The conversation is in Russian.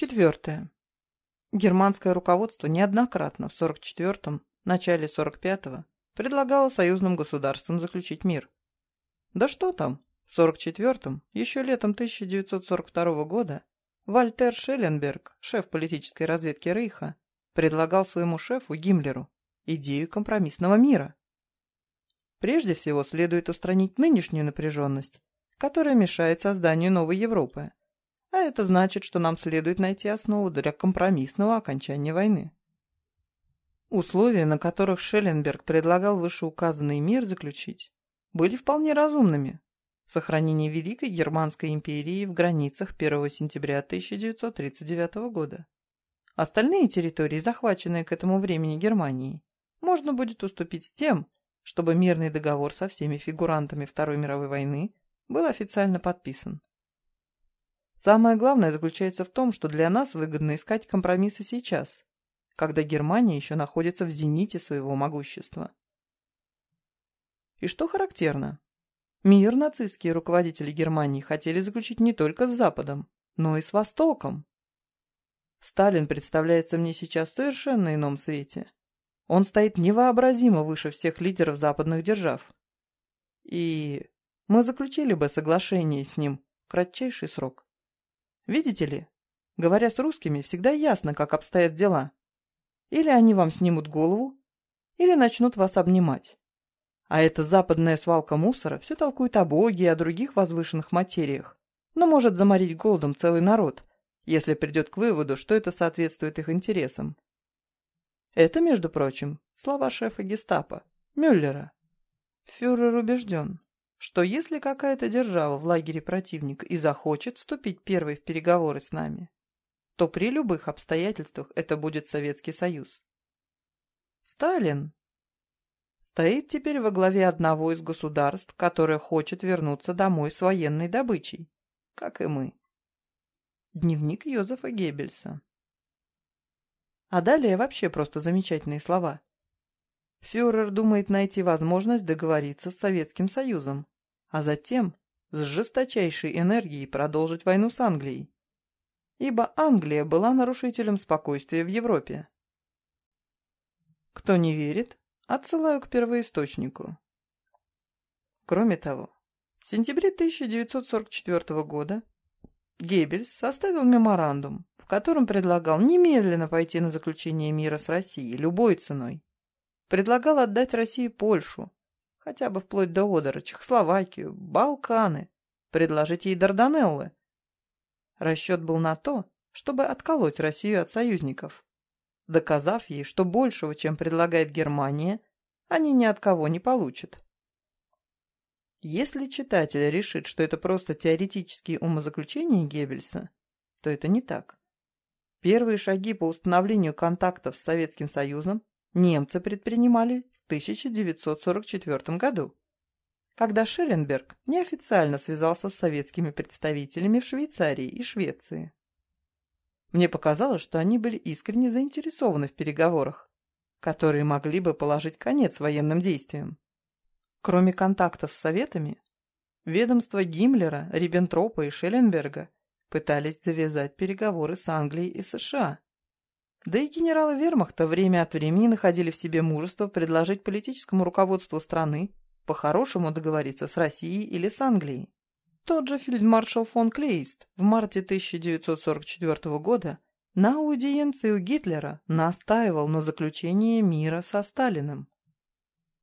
Четвертое. Германское руководство неоднократно в 44-м, начале 45-го предлагало союзным государствам заключить мир. Да что там, в 44-м, еще летом 1942 года, Вальтер Шелленберг, шеф политической разведки Рейха, предлагал своему шефу Гиммлеру идею компромиссного мира. Прежде всего следует устранить нынешнюю напряженность, которая мешает созданию новой Европы. А это значит, что нам следует найти основу для компромиссного окончания войны. Условия, на которых Шелленберг предлагал вышеуказанный мир заключить, были вполне разумными. Сохранение Великой Германской империи в границах 1 сентября 1939 года. Остальные территории, захваченные к этому времени Германией, можно будет уступить с тем, чтобы мирный договор со всеми фигурантами Второй мировой войны был официально подписан. Самое главное заключается в том, что для нас выгодно искать компромиссы сейчас, когда Германия еще находится в зените своего могущества. И что характерно, мир нацистские руководители Германии хотели заключить не только с Западом, но и с Востоком. Сталин представляется мне сейчас в совершенно ином свете. Он стоит невообразимо выше всех лидеров западных держав. И мы заключили бы соглашение с ним в кратчайший срок. Видите ли, говоря с русскими, всегда ясно, как обстоят дела. Или они вам снимут голову, или начнут вас обнимать. А эта западная свалка мусора все толкует о Боге и о других возвышенных материях, но может заморить голодом целый народ, если придет к выводу, что это соответствует их интересам. Это, между прочим, слова шефа гестапо, Мюллера. Фюрер убежден, что если какая-то держава в лагере противника и захочет вступить первой в переговоры с нами, то при любых обстоятельствах это будет Советский Союз. Сталин стоит теперь во главе одного из государств, которое хочет вернуться домой с военной добычей, как и мы. Дневник Йозефа Геббельса. А далее вообще просто замечательные слова. Фюрер думает найти возможность договориться с Советским Союзом, а затем с жесточайшей энергией продолжить войну с Англией. Ибо Англия была нарушителем спокойствия в Европе. Кто не верит, отсылаю к первоисточнику. Кроме того, в сентябре 1944 года Геббельс составил меморандум, в котором предлагал немедленно пойти на заключение мира с Россией любой ценой предлагал отдать России Польшу, хотя бы вплоть до Одера, Чехословакию, Балканы, предложить ей Дарданеллы. Расчет был на то, чтобы отколоть Россию от союзников, доказав ей, что большего, чем предлагает Германия, они ни от кого не получат. Если читатель решит, что это просто теоретические умозаключения Геббельса, то это не так. Первые шаги по установлению контактов с Советским Союзом немцы предпринимали в 1944 году, когда Шелленберг неофициально связался с советскими представителями в Швейцарии и Швеции. Мне показалось, что они были искренне заинтересованы в переговорах, которые могли бы положить конец военным действиям. Кроме контактов с Советами, ведомства Гиммлера, Риббентропа и Шелленберга пытались завязать переговоры с Англией и США да и генералы вермахта время от времени находили в себе мужество предложить политическому руководству страны по-хорошему договориться с Россией или с Англией. Тот же фельдмаршал фон Клейст в марте 1944 года на аудиенции у Гитлера настаивал на заключении мира со Сталиным.